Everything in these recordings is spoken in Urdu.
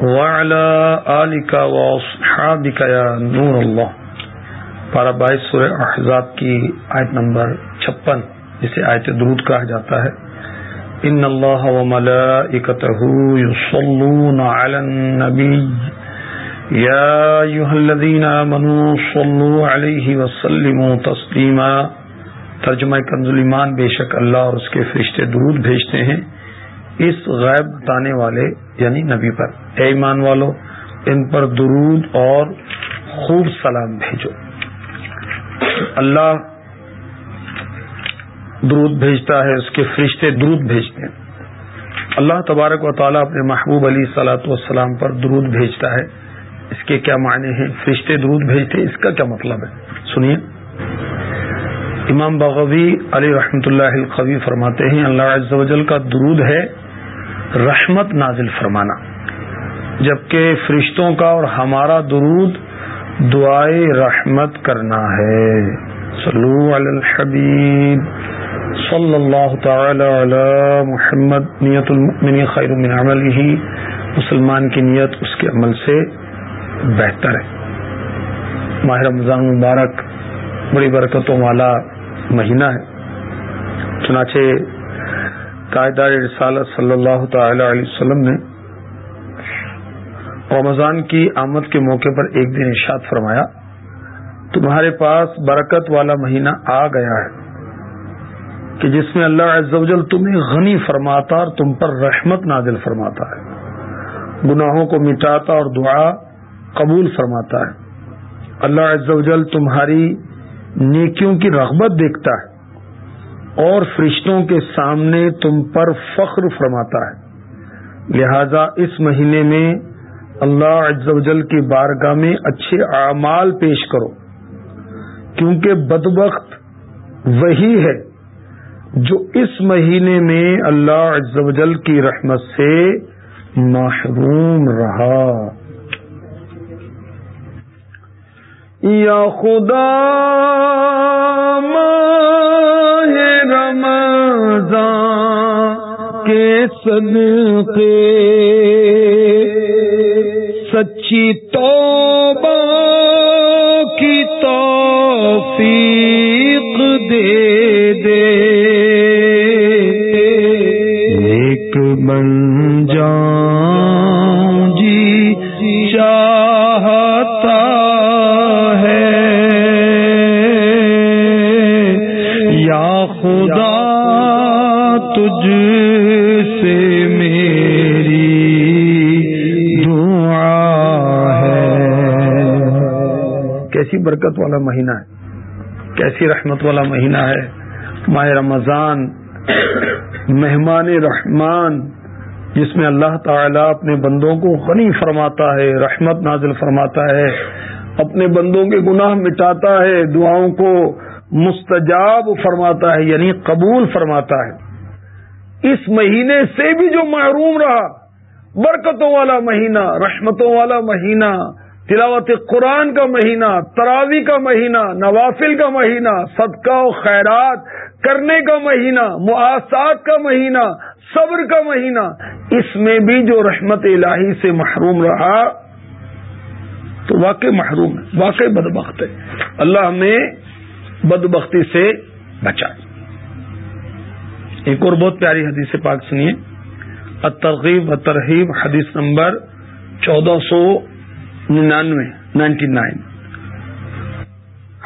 وعلى آلك وأصحابك يا نور اللہ پارہ بائیس سورہ احزاب کی آیت نمبر چھپن، جسے آیت درود کہا جاتا ہے۔ ان اللہ و یصلون علی النبی۔ یا ایوہ الذین آمنوا صلو علیہ وسلموا تسلیما۔ ترجمہ کنز ایمان بے شک اللہ اور اس کے فرشتے درود بھیجتے ہیں۔ اس غیب بتانے والے یعنی نبی پر، اے ایمان والو، ان پر درود اور خوب سلام بھیجو۔ اللہ درود بھیجتا ہے، اس کے فرشتے درود بھیجتے ہیں۔ اللہ تبارک و تعالیٰ اپنے محبوب علی سلاۃ والسلام پر درود بھیجتا ہے۔ اس کے کیا معنی ہیں؟ فرشتے درود بھیجتے اس کا کیا مطلب ہے؟ سنیے۔ امام بغوی علی رحمۃ اللہ القوی فرماتے ہیں، اللہ عز و جل کا درود ہے رحمت نازل فرمانا۔ جبکہ فرشتوں کا اور ہمارا درود دعائے رحمت کرنا ہے۔ صلو علی الحبیب۔ صلی اللہ تعالی علی محمد۔ نیت المؤمن خیر من عمله۔ مسلمان کی نیت اس کے عمل سے بہتر ہے۔ ماہ رمضان مبارک، بڑی برکتوں والا مہینہ ہے۔ چنانچہ قائدار رسالت صلی اللہ تعالی علیہ وسلم نے رمضان کی آمد کے موقع پر ایک دن ارشاد فرمایا، تمہارے پاس برکت والا مہینہ آ گیا ہے کہ جس میں اللہ عز و جل تمہیں غنی فرماتا اور تم پر رحمت نازل فرماتا ہے۔ گناہوں کو مٹاتا اور دعا قبول فرماتا ہے۔ اللہ عز و جل تمہاری نیکیوں کی رغبت دیکھتا ہے۔ اور فرشتوں کے سامنے تم پر فخر فرماتا ہے۔ لہذا اس مہینے میں اللہ عز و جل کی بارگاہ میں اچھے اعمال پیش کرو، کیونکہ بدبخت وہی ہے جو اس مہینے میں اللہ عز و جل کی رحمت سے محروم رہا۔ یا خدا کے صدقے۔ سچی توبہ کی توفیق دے دے۔ ایک بن جان جی چاہتا ہے۔ یا خدا تجھ کیسی برکت والا مہینہ ہے؟ کیسی رحمت والا مہینہ ہے؟ ماہ رمضان، مہمان رحمان، جس میں اللہ تعالیٰ اپنے بندوں کو غنی فرماتا ہے، رحمت نازل فرماتا ہے، اپنے بندوں کے گناہ مٹاتا ہے، دعاؤں کو مستجاب فرماتا ہے یعنی قبول فرماتا ہے۔ اس مہینے سے بھی جو محروم رہا، برکتوں والا مہینہ، رحمتوں والا مہینہ تلاوت قرآن کا مہینہ، تراوی کا مہینہ، نوافل کا مہینہ، صدقہ و خیرات کرنے کا مہینہ، معاصات کا مہینہ، صبر کا مہینہ، اس میں بھی جو رحمت الہی سے محروم رہا، تو واقع محروم ہے واقع بدبخت ہے۔ اللہ ہمیں بدبختی سے بچائے۔ ایک اور بہت پیاری حدیث پاک سنیے۔ ترغیب و ترغیب حدیث نمبر چودہ سو ننانوے نائنٹی نائن۔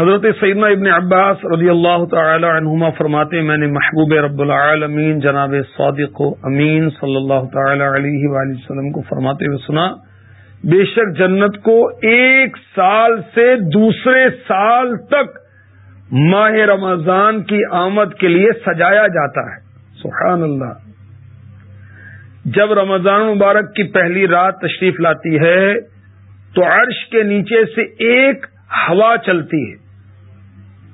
حضرت سیدنا ابن عباس رضی اللہ تعالی عنہما فرماتے میں نے محبوب رب العالمین جناب صادق و امین صلی اللہ تعالی علیہ وآلہ وسلم کو فرماتے ہوئے سنا، بے شک جنت کو ایک سال سے دوسرے سال تک ماہ رمضان کی آمد کے لیے سجایا جاتا ہے۔ سبحان اللہ۔ جب رمضان مبارک کی پہلی رات تشریف لاتی ہے تو عرش کے نیچے سے ایک ہوا چلتی ہے،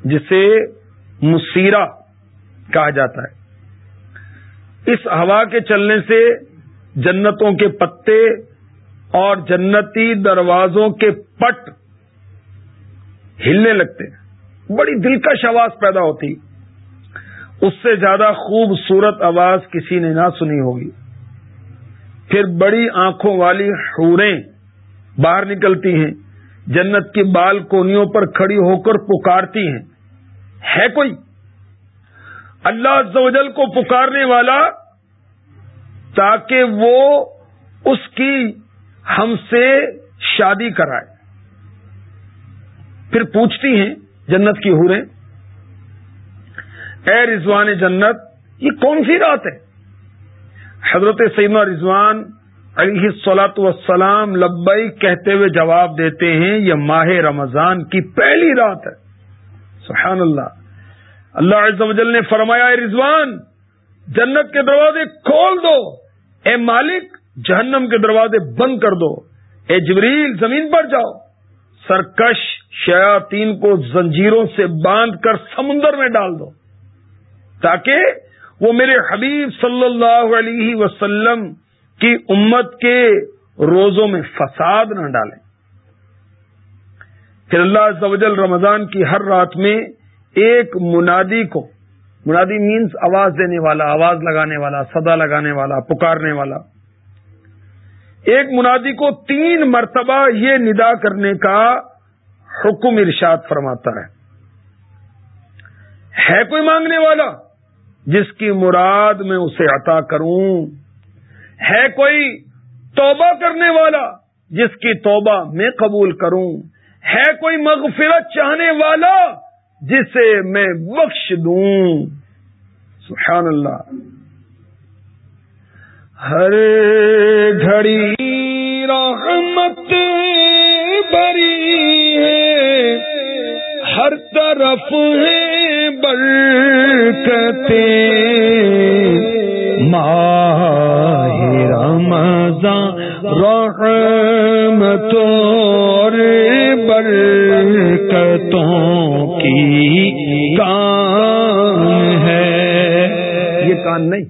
جسے مسیرا کہا جاتا ہے۔ اس ہوا کے چلنے سے جنتوں کے پتے اور جنتی دروازوں کے پٹ ہلنے لگتے ہیں۔ بڑی دلکش آواز پیدا ہوتی۔ اس سے زیادہ خوبصورت آواز کسی نے نہ سنی ہوگی۔ پھر بڑی آنکھوں والی حوریں باہر نکلتی ہیں، جنت کی بال کونیوں پر کھڑی ہو کر پکارتی ہیں۔ ہے کوئی؟ اللہ زوجل کو پکارنے والا تاکہ وہ اس کی ہم سے شادی کرائے۔ پھر پوچھتی ہیں، جنت کی ہوریں اے رضوان جنت، یہ کون سی رات ہے؟ حضرت سیما رضوان علیہ سلاۃ وسلام لبئی کہتے ہوئے جواب دیتے ہیں، یہ ماہ رمضان کی پہلی رات ہے۔ سبحان اللہ۔ اللہ عز و جل نے فرمایا، اے رضوان، جنت کے دروازے کھول دو۔ اے مالک، جہنم کے دروازے بند کر دو۔ اے جبریل، زمین پر جاؤ۔ سرکش شیاطین کو زنجیروں سے باندھ کر سمندر میں ڈال دو۔ تاکہ وہ میرے حبیب صلی اللہ علیہ وسلم کی امت کے روزوں میں فساد نہ ڈالیں۔ پھر اللہ زوجل رمضان کی ہر رات میں ایک منادی کو، منادی مینس آواز دینے والا، آواز لگانے والا، صدا لگانے والا، پکارنے والا۔ ایک منادی کو تین مرتبہ یہ ندا کرنے کا حکم ارشاد فرماتا ہے۔ ہے کوئی مانگنے والا؟ جس کی مراد میں اسے عطا کروں۔ ہے کوئی توبہ کرنے والا جس کی توبہ میں قبول کروں؟ ہے کوئی مغفرت چاہنے والا جسے میں بخش دوں؟ سبحان اللہ۔ ہر گھڑی رحمت بری ہے، ہر طرف ہے برکتے ماہ رمضان رحمتوں اور برکتوں کی کان ہے۔ یہ کان نہیں۔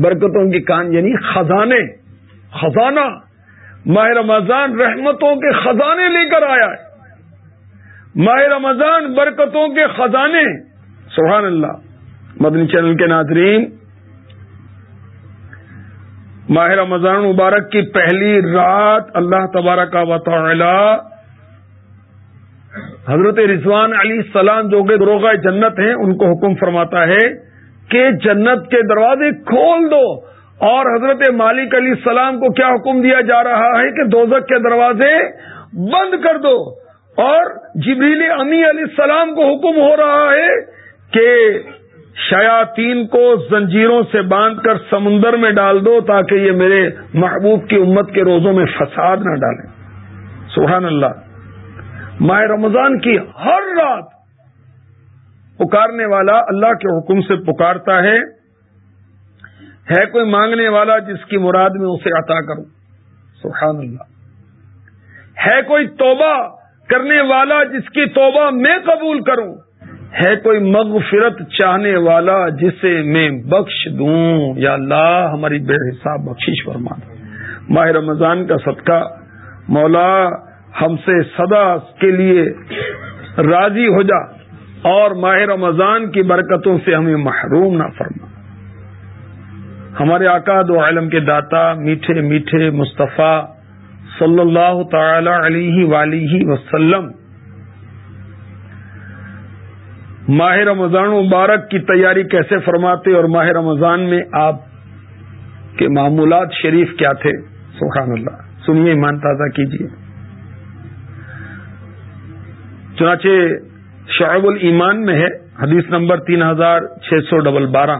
برکتوں کی کان یعنی خزانے، خزانہ۔ ماہ رمضان رحمتوں کے خزانے لے کر آیا ہے۔ ماہ رمضان برکتوں کے خزانے۔ سبحان اللہ۔ مدنی چینل کے ناظرین ماہ رمضان مبارک کی پہلی رات اللہ تبارک و تعالی حضرت رضوان علی السلام جو کہ دروغ جنت ہیں، ان کو حکم فرماتا ہے کہ جنت کے دروازے کھول دو۔ اور حضرت مالک علی السلام کو کیا حکم دیا جا رہا ہے کہ دوزک کے دروازے بند کر دو۔ اور جبریل امی علیہ السلام کو حکم ہو رہا ہے کہ شیاتین کو زنجیروں سے باندھ کر سمندر میں ڈال دو تاکہ یہ میرے محبوب کی امت کے روزوں میں فساد نہ ڈالیں۔ سبحان اللہ۔ ماہ رمضان کی ہر رات پکارنے والا اللہ کے حکم سے پکارتا ہے۔ ہے کوئی مانگنے والا جس کی مراد میں اسے عطا کروں۔ سبحان اللہ۔ ہے کوئی توبہ کرنے والا جس کی توبہ میں قبول کروں۔ ہے کوئی مغفرت چاہنے والا جسے میں بخش دوں؟ یا اللہ، ہماری بے حساب بخشش فرما ماہ رمضان کا صدقہ، مولا، ہم سے صدا کے لیے راضی ہو جا اور ماہ رمضان کی برکتوں سے ہمیں محروم نہ فرما۔ ہمارے آقا دو عالم کے داتا، میٹھے میٹھے مصطفیٰ صلی اللہ تعالی علیہ ولی وسلم ماہ رمضان مبارک کی تیاری کیسے فرماتے اور ماہ رمضان میں آپ کے معمولات شریف کیا تھے؟ سبحان اللہ۔ سنیے، ایمان تازہ کیجیے چنانچہ شعب الایمان میں ہے، حدیث نمبر تین ہزار چھ سو ڈبل بارہ۔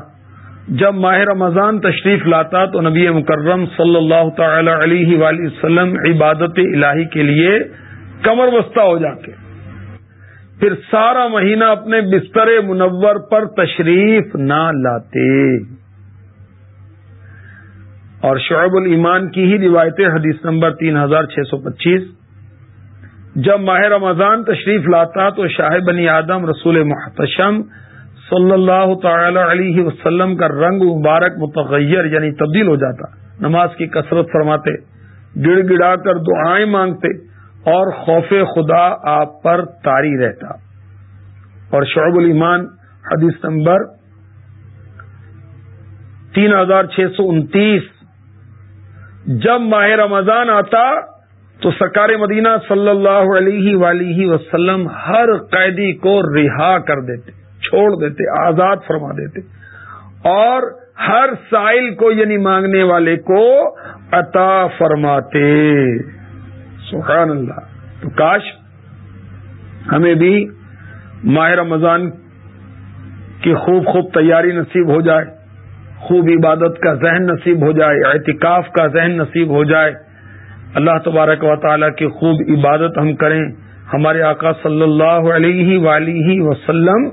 جب ماہ رمضان تشریف لاتا تو نبی مکرم صلی اللہ تعالی علیہ وآلہ وسلم عبادت الہی کے لیے کمر بستہ ہو جاتے۔ پھر سارا مہینہ اپنے بستر منور پر تشریف نہ لاتے۔ اور شعب الایمان کی ہی روایت حدیث نمبر تین ہزار چھ سو پچیس۔ جب ماہ رمضان تشریف لاتا تو شاہ بنی آدم رسول محتشم صلی اللہ تعالی علیہ وسلم کا رنگ مبارک متغیر یعنی تبدیل ہو جاتا۔ نماز کی کثرت فرماتے، گڑ گڑا کر دعائیں مانگتے۔ اور خوف خدا آپ پر تاری رہتا۔ اور شعب الایمان حدیث نمبر تین ہزار چھ سو انتیس۔ جب ماہ رمضان آتا تو سرکار مدینہ صلی اللہ علیہ ولیہ وسلم ہر قیدی کو رہا کر دیتے، چھوڑ دیتے، آزاد فرما دیتے۔ اور ہر سائل کو یعنی مانگنے والے کو عطا فرماتے۔ سبحان اللہ۔ تو کاش ہمیں بھی ماہ رمضان کی خوب خوب تیاری نصیب ہو جائے، خوب عبادت کا ذہن نصیب ہو جائے، اعتکاف کا ذہن نصیب ہو جائے۔ اللہ تبارک و تعالیٰ کی خوب عبادت ہم کریں۔ ہمارے آقا صلی اللہ علیہ ولیہ وسلم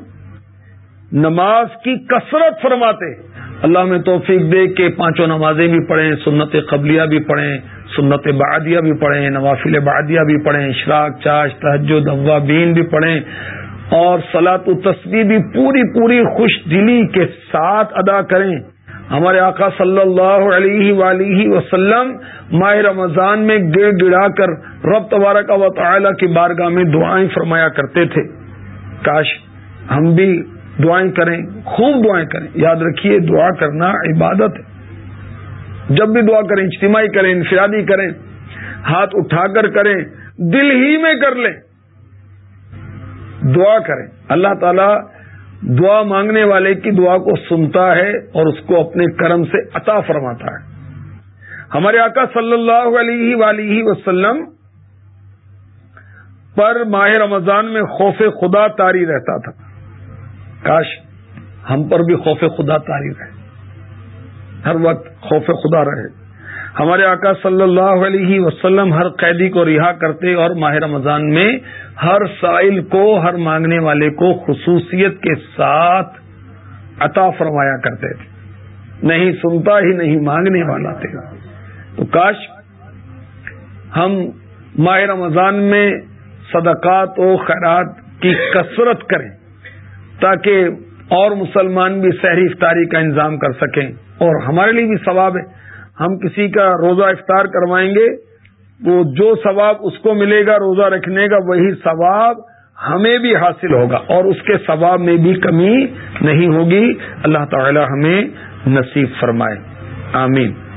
نماز کی کثرت فرماتے۔ اللہ میں توفیق دے کے پانچوں نمازیں بھی پڑھیں، سنت قبلیہ بھی پڑھیں۔ سنت بعدیہ بھی پڑھیں، نوافل بعدیہ بھی پڑھیں اشراق چاش تحجد بین بھی پڑھیں، اور سلاط و تصویر بھی پوری پوری خوش دلی کے ساتھ ادا کریں۔ ہمارے آقا صلی اللہ علیہ ولیہ وسلم ماہ رمضان میں گڑ گڑا کر رب تبارک و تعالی کی بارگاہ میں دعائیں فرمایا کرتے تھے۔ کاش ہم بھی دعائیں کریں، خوب دعائیں کریں۔ یاد رکھیے، دعا کرنا عبادت ہے۔ جب بھی دعا کریں، اجتماعی کریں، انفرادی کریں، ہاتھ اٹھا کر کریں، دل ہی میں کر لیں، دعا کریں۔ اللہ تعالی دعا مانگنے والے کی دعا کو سنتا ہے اور اس کو اپنے کرم سے عطا فرماتا ہے۔ ہمارے آقا صلی اللہ علیہ ولیہ وسلم پر ماہ رمضان میں خوف خدا تاری رہتا تھا۔ کاش ہم پر بھی خوف خدا تاری رہے۔ ہر وقت خوف خدا رہے۔ ہمارے آقا صلی اللہ علیہ وسلم ہر قیدی کو رہا کرتے اور ماہ رمضان میں ہر سائل کو، ہر مانگنے والے کو خصوصیت کے ساتھ عطا فرمایا کرتے تھے۔ نہیں سنتا ہی نہیں، مانگنے والا تھے۔ تو کاش ہم ماہ رمضان میں صدقات و خیرات کی کثرت کریں تاکہ اور مسلمان بھی سحری افطاری کا انتظام کر سکیں۔ اور ہمارے لیے بھی ثواب ہے۔ ہم کسی کا روزہ افطار کروائیں گے، وہ جو ثواب اس کو ملے گا، روزہ رکھنے کا، وہی ثواب ہمیں بھی حاصل ہوگا۔ اور اس کے ثواب میں بھی کمی نہیں ہوگی۔ اللہ تعالی ہمیں نصیب فرمائے۔ آمین۔